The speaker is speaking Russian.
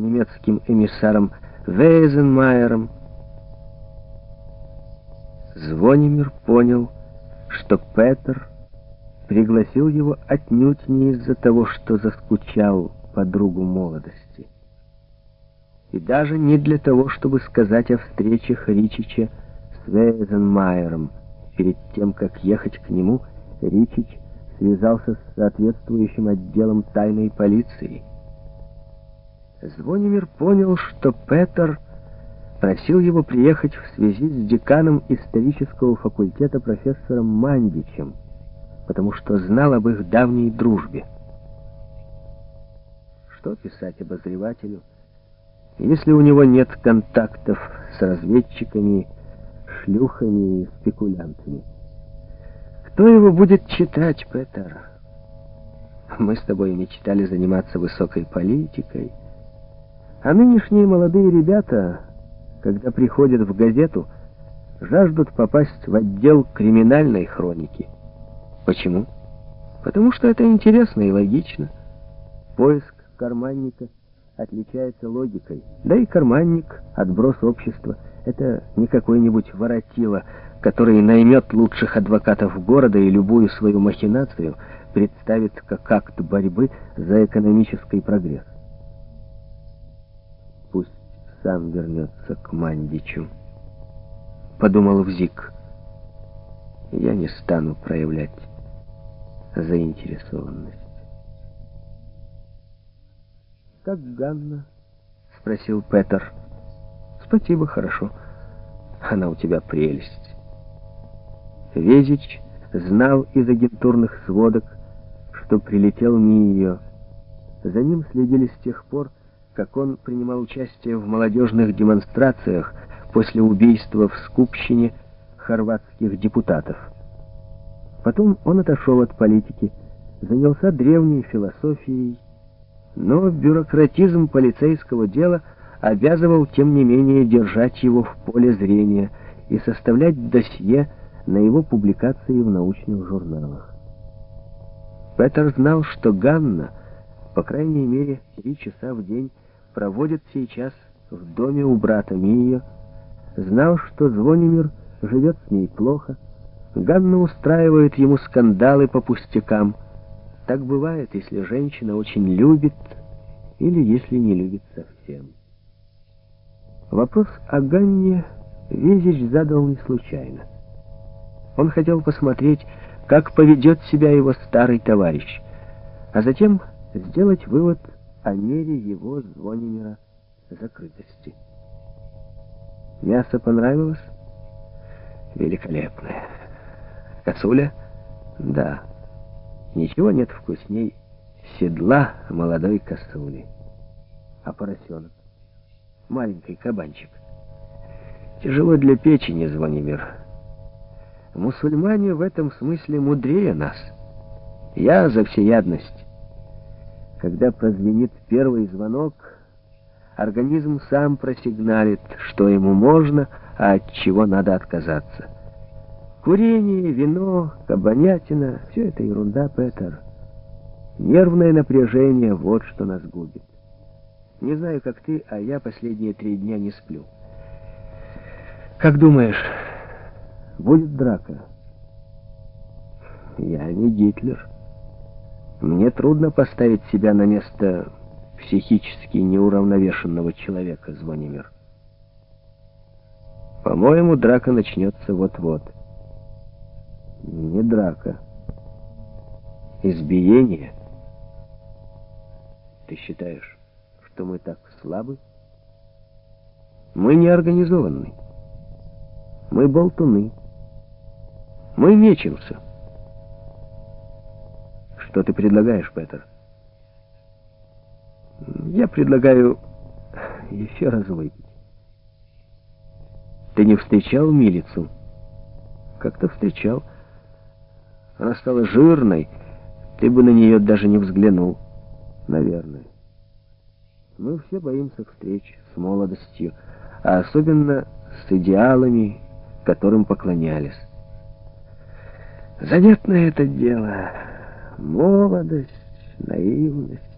немецким эмиссаром Вейзенмайером. Звонимир понял, что Петр пригласил его отнюдь не из-за того, что заскучал по другу молодости. И даже не для того, чтобы сказать о встречах Ричича с Вейзенмайером. Перед тем, как ехать к нему, Ричич связался с соответствующим отделом тайной полиции. Звонимир понял, что Петр просил его приехать в связи с деканом исторического факультета профессором Мандичем, потому что знал об их давней дружбе. Что писать обозревателю, если у него нет контактов с разведчиками, шлюхами и спекулянтами? Кто его будет читать, Петер? Мы с тобой мечтали заниматься высокой политикой, а нынешние молодые ребята, когда приходят в газету, жаждут попасть в отдел криминальной хроники. Почему? Потому что это интересно и логично. Поиск карманника отличается логикой. Да и карманник — отброс общества. Это не какой-нибудь воротило, который наймет лучших адвокатов города и любую свою махинацию представит как акт борьбы за экономический прогресс сам вернется к Мандичу. Подумал Взик. Я не стану проявлять заинтересованность. «Как Ганна?» — спросил Петер. «Спасибо, хорошо. Она у тебя прелесть». Везич знал из агентурных сводок, что прилетел ее. За ним следили с тех пор, как он принимал участие в молодежных демонстрациях после убийства в Скупщине хорватских депутатов. Потом он отошел от политики, занялся древней философией, но бюрократизм полицейского дела обязывал, тем не менее, держать его в поле зрения и составлять досье на его публикации в научных журналах. Петер знал, что Ганна, по крайней мере, три часа в день проводит сейчас в доме у брата Мия, знал, что Звонимир живет с ней плохо, Ганна устраивает ему скандалы по пустякам. Так бывает, если женщина очень любит или если не любит совсем. Вопрос о Ганне Везич задал не случайно. Он хотел посмотреть, как поведет себя его старый товарищ, а затем сделать вывод о мере его Звонимира закрытости. Мясо понравилось? Великолепное. Косуля? Да. Ничего нет вкусней седла молодой косули. А поросенок? Маленький кабанчик. Тяжело для печени, Звонимир. Мусульмане в этом смысле мудрее нас. Я за всеядность. Когда прозвенит первый звонок, организм сам просигналит, что ему можно, а от чего надо отказаться. Курение, вино, кабанятина — все это ерунда, Петер. Нервное напряжение — вот что нас губит. Не знаю, как ты, а я последние три дня не сплю. Как думаешь, будет драка? Я не Гитлер. Мне трудно поставить себя на место психически неуравновешенного человека, Звонимир. По-моему, драка начнется вот-вот. Не драка. Избиение. Ты считаешь, что мы так слабы? Мы не организованы. Мы болтуны. Мы мечемся. Что ты предлагаешь, Петер? Я предлагаю еще раз выпить. Ты не встречал милицу? Как-то встречал. Она стала жирной. Ты бы на нее даже не взглянул. Наверное. Мы все боимся встреч с молодостью, а особенно с идеалами, которым поклонялись. Занятное это дело молодость, наивность.